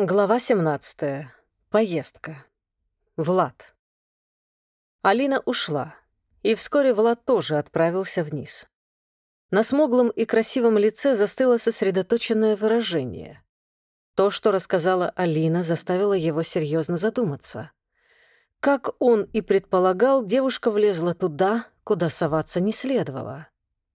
Глава 17. Поездка. Влад. Алина ушла, и вскоре Влад тоже отправился вниз. На смуглом и красивом лице застыло сосредоточенное выражение. То, что рассказала Алина, заставило его серьезно задуматься. Как он и предполагал, девушка влезла туда, куда соваться не следовало.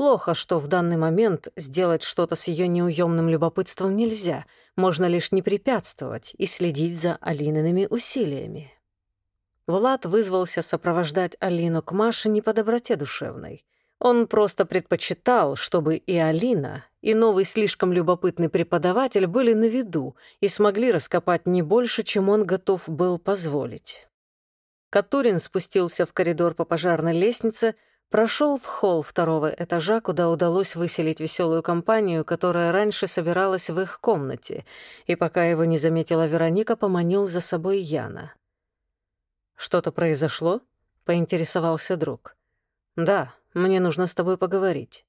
Плохо, что в данный момент сделать что-то с ее неуемным любопытством нельзя, можно лишь не препятствовать и следить за Алиными усилиями. Влад вызвался сопровождать Алину к Маше не по доброте душевной. Он просто предпочитал, чтобы и Алина, и новый слишком любопытный преподаватель были на виду и смогли раскопать не больше, чем он готов был позволить. Катурин спустился в коридор по пожарной лестнице — Прошел в холл второго этажа, куда удалось выселить веселую компанию, которая раньше собиралась в их комнате, и пока его не заметила Вероника, поманил за собой Яна. «Что-то произошло?» — поинтересовался друг. «Да, мне нужно с тобой поговорить».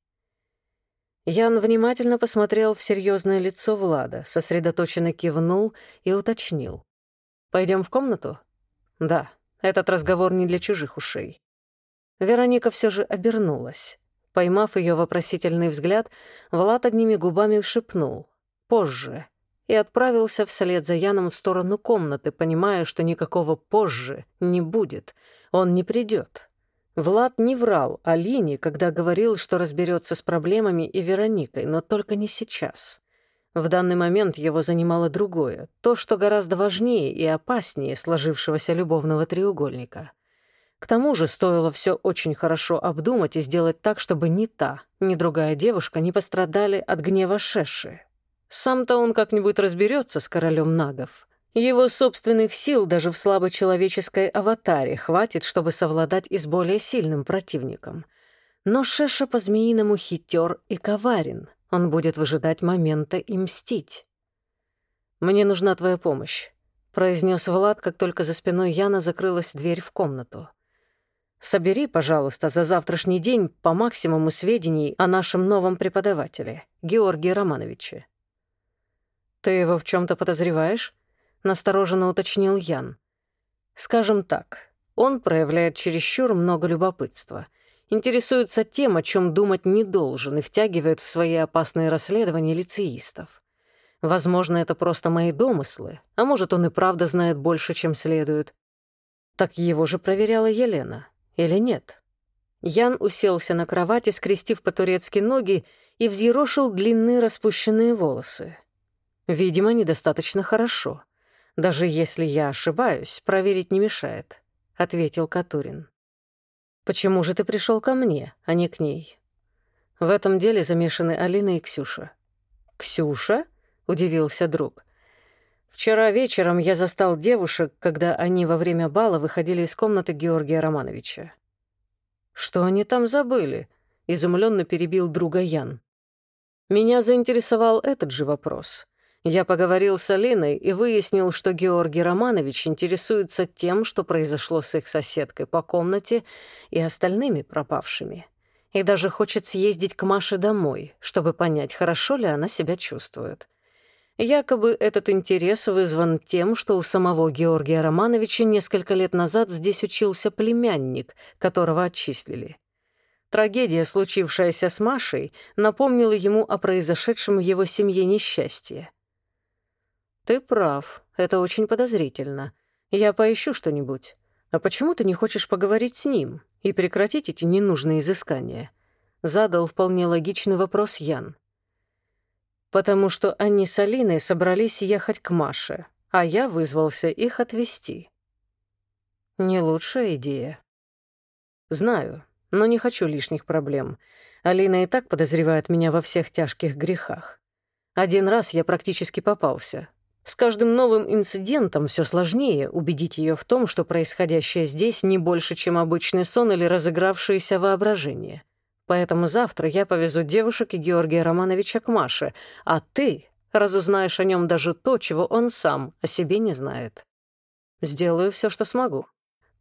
Ян внимательно посмотрел в серьезное лицо Влада, сосредоточенно кивнул и уточнил. «Пойдем в комнату?» «Да, этот разговор не для чужих ушей». Вероника все же обернулась. Поймав ее вопросительный взгляд, Влад одними губами шепнул «позже» и отправился вслед за Яном в сторону комнаты, понимая, что никакого «позже» не будет, он не придет. Влад не врал Алине, когда говорил, что разберется с проблемами и Вероникой, но только не сейчас. В данный момент его занимало другое, то, что гораздо важнее и опаснее сложившегося любовного треугольника — к тому же стоило все очень хорошо обдумать и сделать так, чтобы ни та, ни другая девушка не пострадали от гнева Шеши. Сам-то он как-нибудь разберется с королем нагов. Его собственных сил даже в слабочеловеческой аватаре хватит, чтобы совладать и с более сильным противником. Но Шеша по-змеиному хитер и коварен. Он будет выжидать момента и мстить. «Мне нужна твоя помощь», — произнес Влад, как только за спиной Яна закрылась дверь в комнату. Собери, пожалуйста, за завтрашний день по максимуму сведений о нашем новом преподавателе, Георгии Романовиче». «Ты его в чем то подозреваешь?» — настороженно уточнил Ян. «Скажем так, он проявляет чересчур много любопытства, интересуется тем, о чем думать не должен, и втягивает в свои опасные расследования лицеистов. Возможно, это просто мои домыслы, а может, он и правда знает больше, чем следует. Так его же проверяла Елена. Или нет? Ян уселся на кровати, скрестив по-турецки ноги и взъерошил длинные распущенные волосы. Видимо, недостаточно хорошо. Даже если я ошибаюсь, проверить не мешает, — ответил Катурин. «Почему же ты пришел ко мне, а не к ней?» В этом деле замешаны Алина и Ксюша. «Ксюша?» — удивился друг. Вчера вечером я застал девушек, когда они во время бала выходили из комнаты Георгия Романовича. «Что они там забыли?» — изумленно перебил друга Ян. Меня заинтересовал этот же вопрос. Я поговорил с Алиной и выяснил, что Георгий Романович интересуется тем, что произошло с их соседкой по комнате и остальными пропавшими. И даже хочет съездить к Маше домой, чтобы понять, хорошо ли она себя чувствует. Якобы этот интерес вызван тем, что у самого Георгия Романовича несколько лет назад здесь учился племянник, которого отчислили. Трагедия, случившаяся с Машей, напомнила ему о произошедшем в его семье несчастье. «Ты прав, это очень подозрительно. Я поищу что-нибудь. А почему ты не хочешь поговорить с ним и прекратить эти ненужные изыскания?» Задал вполне логичный вопрос Ян потому что они с Алиной собрались ехать к Маше, а я вызвался их отвезти. Не лучшая идея. Знаю, но не хочу лишних проблем. Алина и так подозревает меня во всех тяжких грехах. Один раз я практически попался. С каждым новым инцидентом все сложнее убедить ее в том, что происходящее здесь не больше, чем обычный сон или разыгравшееся воображение. Поэтому завтра я повезу девушек и Георгия Романовича к Маше, а ты разузнаешь о нем даже то, чего он сам о себе не знает. Сделаю все, что смогу.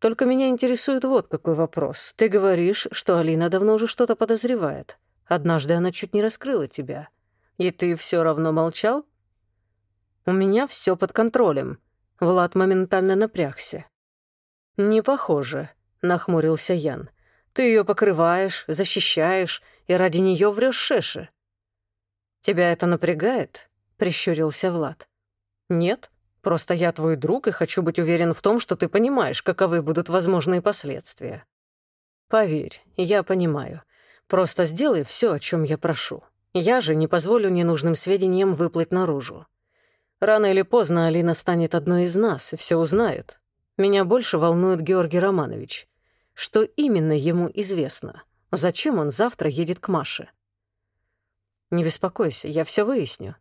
Только меня интересует вот какой вопрос. Ты говоришь, что Алина давно уже что-то подозревает. Однажды она чуть не раскрыла тебя. И ты все равно молчал? У меня все под контролем. Влад моментально напрягся. «Не похоже», — нахмурился Ян. «Ты ее покрываешь, защищаешь, и ради нее врешь Шеше». «Тебя это напрягает?» — прищурился Влад. «Нет, просто я твой друг и хочу быть уверен в том, что ты понимаешь, каковы будут возможные последствия». «Поверь, я понимаю. Просто сделай все, о чем я прошу. Я же не позволю ненужным сведениям выплыть наружу. Рано или поздно Алина станет одной из нас и все узнает. Меня больше волнует Георгий Романович. Что именно ему известно? Зачем он завтра едет к Маше? Не беспокойся, я все выясню.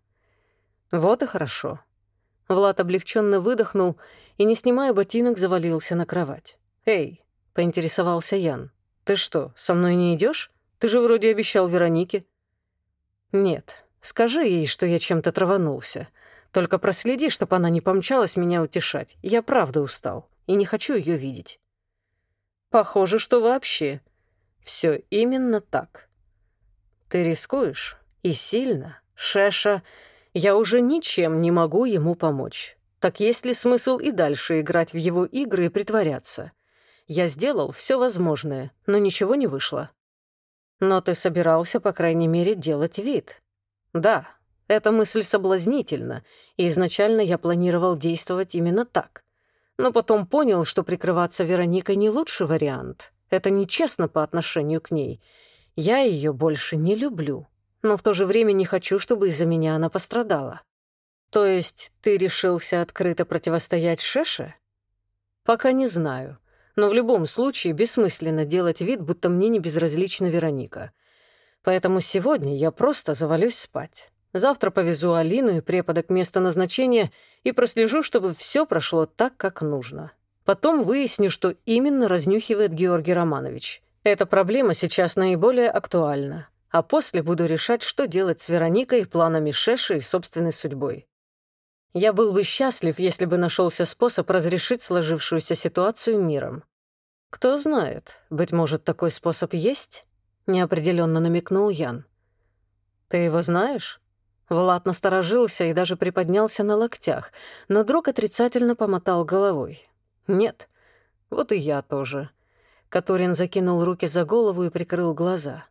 Вот и хорошо. Влад облегченно выдохнул и, не снимая ботинок, завалился на кровать. «Эй», — поинтересовался Ян, — «ты что, со мной не идешь? Ты же вроде обещал Веронике». «Нет, скажи ей, что я чем-то траванулся. Только проследи, чтобы она не помчалась меня утешать. Я правда устал и не хочу ее видеть». «Похоже, что вообще. Все именно так. Ты рискуешь? И сильно? Шеша, я уже ничем не могу ему помочь. Так есть ли смысл и дальше играть в его игры и притворяться? Я сделал все возможное, но ничего не вышло. Но ты собирался, по крайней мере, делать вид. Да, эта мысль соблазнительна, и изначально я планировал действовать именно так. Но потом понял, что прикрываться Вероникой не лучший вариант. Это нечестно по отношению к ней. Я ее больше не люблю, но в то же время не хочу, чтобы из-за меня она пострадала. То есть ты решился открыто противостоять Шеше? Пока не знаю. Но в любом случае бессмысленно делать вид, будто мне не безразлична Вероника. Поэтому сегодня я просто завалюсь спать. Завтра повезу Алину и препода к месту назначения и прослежу, чтобы все прошло так, как нужно. Потом выясню, что именно разнюхивает Георгий Романович. Эта проблема сейчас наиболее актуальна. А после буду решать, что делать с Вероникой, планами Шеши и собственной судьбой. Я был бы счастлив, если бы нашелся способ разрешить сложившуюся ситуацию миром. Кто знает, быть может, такой способ есть? Неопределенно намекнул Ян. Ты его знаешь? Влад насторожился и даже приподнялся на локтях, но друг отрицательно помотал головой. «Нет, вот и я тоже». Катурин закинул руки за голову и прикрыл глаза.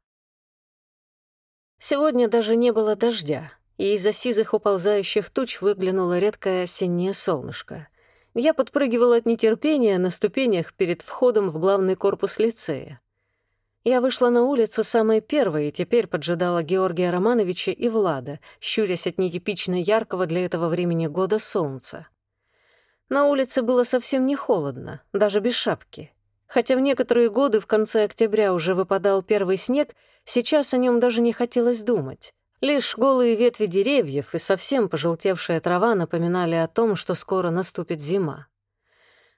Сегодня даже не было дождя, и из-за сизых уползающих туч выглянуло редкое осеннее солнышко. Я подпрыгивала от нетерпения на ступенях перед входом в главный корпус лицея. Я вышла на улицу самой первой и теперь поджидала Георгия Романовича и Влада, щурясь от нетипично яркого для этого времени года солнца. На улице было совсем не холодно, даже без шапки. Хотя в некоторые годы в конце октября уже выпадал первый снег, сейчас о нем даже не хотелось думать. Лишь голые ветви деревьев и совсем пожелтевшая трава напоминали о том, что скоро наступит зима.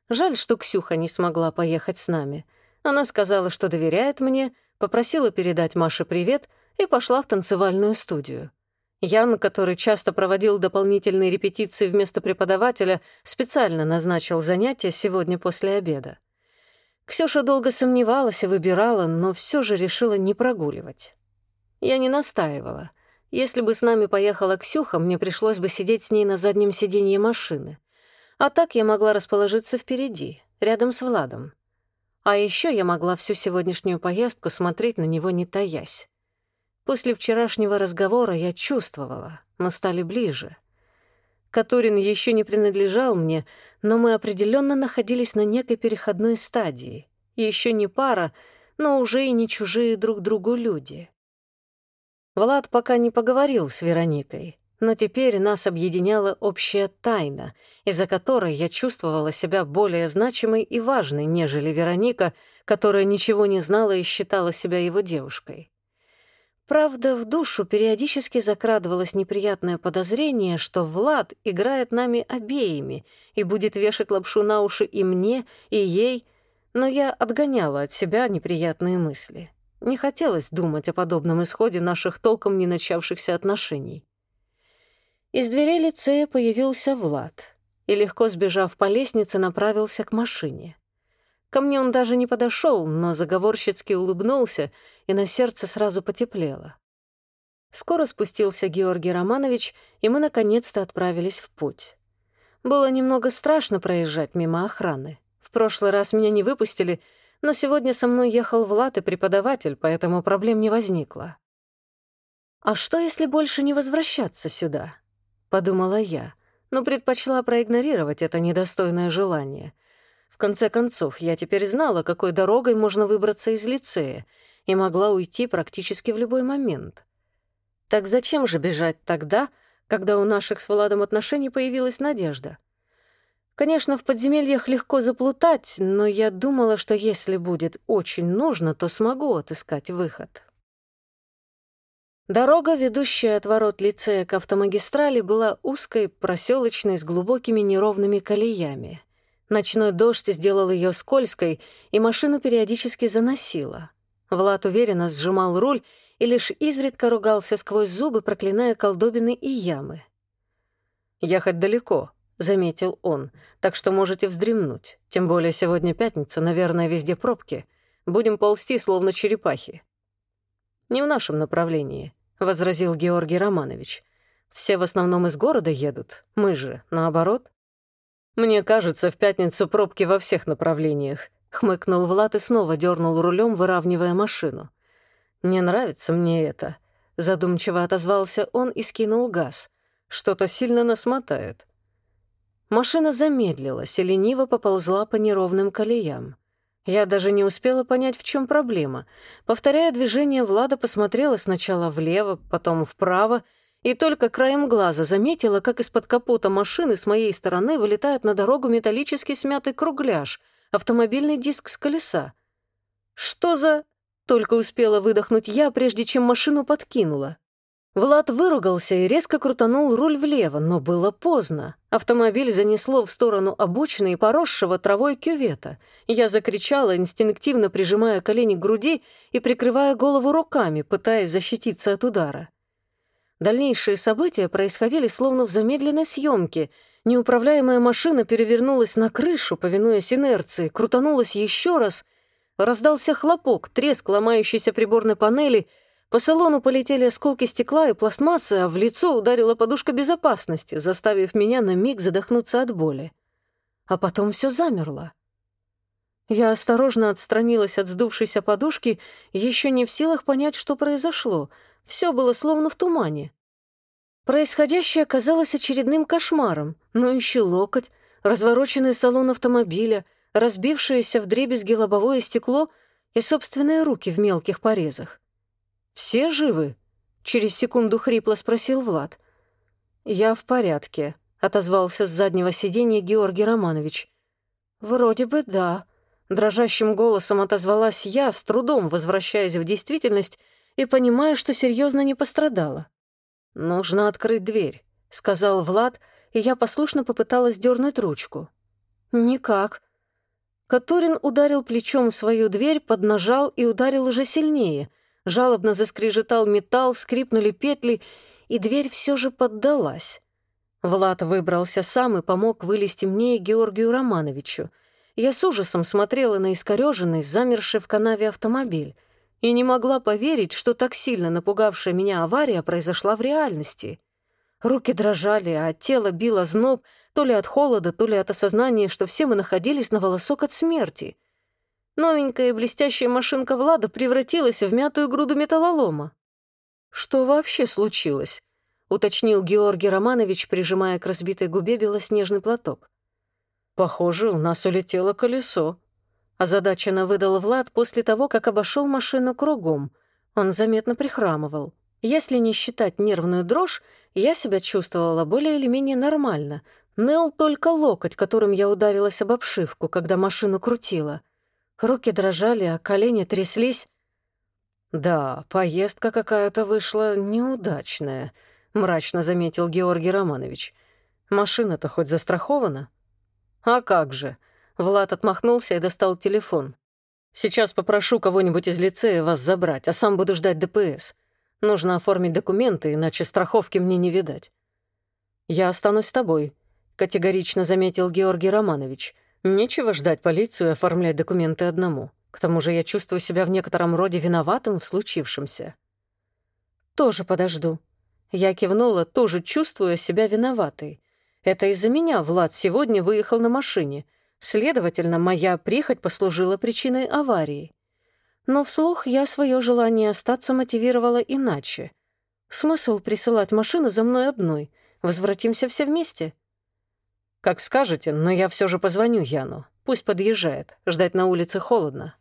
Жаль, что Ксюха не смогла поехать с нами — она сказала, что доверяет мне, попросила передать Маше привет и пошла в танцевальную студию. Ян, который часто проводил дополнительные репетиции вместо преподавателя, специально назначил занятия сегодня после обеда. Ксюша долго сомневалась и выбирала, но все же решила не прогуливать. Я не настаивала. Если бы с нами поехала Ксюха, мне пришлось бы сидеть с ней на заднем сиденье машины. А так я могла расположиться впереди, рядом с Владом. А еще я могла всю сегодняшнюю поездку смотреть на него, не таясь. После вчерашнего разговора я чувствовала, мы стали ближе. Катурин еще не принадлежал мне, но мы определенно находились на некой переходной стадии. Еще не пара, но уже и не чужие друг другу люди. Влад пока не поговорил с Вероникой, но теперь нас объединяла общая тайна, из-за которой я чувствовала себя более значимой и важной, нежели Вероника, которая ничего не знала и считала себя его девушкой. Правда, в душу периодически закрадывалось неприятное подозрение, что Влад играет нами обеими и будет вешать лапшу на уши и мне, и ей, но я отгоняла от себя неприятные мысли. Не хотелось думать о подобном исходе наших толком не начавшихся отношений. Из дверей лицея появился Влад и, легко сбежав по лестнице, направился к машине. Ко мне он даже не подошел, но заговорщицки улыбнулся, и на сердце сразу потеплело. Скоро спустился Георгий Романович, и мы наконец-то отправились в путь. Было немного страшно проезжать мимо охраны. В прошлый раз меня не выпустили, но сегодня со мной ехал Влад и преподаватель, поэтому проблем не возникло. «А что, если больше не возвращаться сюда?» — подумала я, но предпочла проигнорировать это недостойное желание. В конце концов, я теперь знала, какой дорогой можно выбраться из лицея, и могла уйти практически в любой момент. Так зачем же бежать тогда, когда у наших с Владом отношений появилась надежда? Конечно, в подземельях легко заплутать, но я думала, что если будет очень нужно, то смогу отыскать выход. Дорога, ведущая от ворот лицея к автомагистрали, была узкой, проселочной, с глубокими неровными колеями. Ночной дождь сделал ее скользкой, и машину периодически заносило. Влад уверенно сжимал руль и лишь изредка ругался сквозь зубы, проклиная колдобины и ямы. «Ехать далеко», — заметил он, «так что можете вздремнуть. Тем более сегодня пятница, наверное, везде пробки. Будем ползти, словно черепахи». «Не в нашем направлении», — возразил Георгий Романович. «Все в основном из города едут, мы же, наоборот». «Мне кажется, в пятницу пробки во всех направлениях», — хмыкнул Влад и снова дернул рулем, выравнивая машину. «Не нравится мне это», — задумчиво отозвался он и скинул газ. «Что-то сильно нас мотает». Машина замедлилась и лениво поползла по неровным колеям. Я даже не успела понять, в чем проблема. Повторяя движение, Влада посмотрела сначала влево, потом вправо, и только краем глаза заметила, как из-под капота машины с моей стороны вылетает на дорогу металлический смятый кругляш, автомобильный диск с колеса. «Что за...» Только успела выдохнуть я, прежде чем машину подкинула. Влад выругался и резко крутанул руль влево, но было поздно. Автомобиль занесло в сторону обочины и поросшего травой кювета. Я закричала, инстинктивно прижимая колени к груди и прикрывая голову руками, пытаясь защититься от удара. Дальнейшие события происходили словно в замедленной съемке. Неуправляемая машина перевернулась на крышу, повинуясь инерции, крутанулась еще раз — Раздался хлопок, треск ломающейся приборной панели, по салону полетели осколки стекла и пластмассы, а в лицо ударила подушка безопасности, заставив меня на миг задохнуться от боли. А потом все замерло. Я осторожно отстранилась от сдувшейся подушки, еще не в силах понять, что произошло. Все было словно в тумане. Происходящее казалось очередным кошмаром, но еще локоть, развороченный салон автомобиля — разбившееся в дребезги лобовое стекло и собственные руки в мелких порезах. «Все живы?» — через секунду хрипло спросил Влад. «Я в порядке», — отозвался с заднего сиденья Георгий Романович. «Вроде бы да», — дрожащим голосом отозвалась я, с трудом возвращаясь в действительность и понимая, что серьезно не пострадала. «Нужно открыть дверь», — сказал Влад, и я послушно попыталась дернуть ручку. «Никак», Катурин ударил плечом в свою дверь, поднажал и ударил уже сильнее. Жалобно заскрежетал металл, скрипнули петли, и дверь все же поддалась. Влад выбрался сам и помог вылезти мне и Георгию Романовичу. Я с ужасом смотрела на искорёженный, замерший в канаве автомобиль и не могла поверить, что так сильно напугавшая меня авария произошла в реальности. Руки дрожали, а тело било зноб, то ли от холода, то ли от осознания, что все мы находились на волосок от смерти. Новенькая блестящая машинка Влада превратилась в мятую груду металлолома. «Что вообще случилось?» — уточнил Георгий Романович, прижимая к разбитой губе белоснежный платок. «Похоже, у нас улетело колесо», — озадаченно выдал Влад после того, как обошел машину кругом. Он заметно прихрамывал. Если не считать нервную дрожь, я себя чувствовала более или менее нормально. Ныл только локоть, которым я ударилась об обшивку, когда машину крутила. Руки дрожали, а колени тряслись. «Да, поездка какая-то вышла неудачная», — мрачно заметил Георгий Романович. «Машина-то хоть застрахована?» «А как же?» Влад отмахнулся и достал телефон. «Сейчас попрошу кого-нибудь из лицея вас забрать, а сам буду ждать ДПС. Нужно оформить документы, иначе страховки мне не видать». «Я останусь с тобой», — категорично заметил Георгий Романович. «Нечего ждать полицию и оформлять документы одному. К тому же я чувствую себя в некотором роде виноватым в случившемся». тоже подожду». Я кивнула, тоже чувствуя себя виноватой. Это из-за меня Влад сегодня выехал на машине. Следовательно, моя прихоть послужила причиной аварии. Но вслух я свое желание остаться мотивировала иначе. Смысл присылать машину за мной одной? Возвратимся все вместе? Как скажете, но я все же позвоню Яну. Пусть подъезжает. Ждать на улице холодно.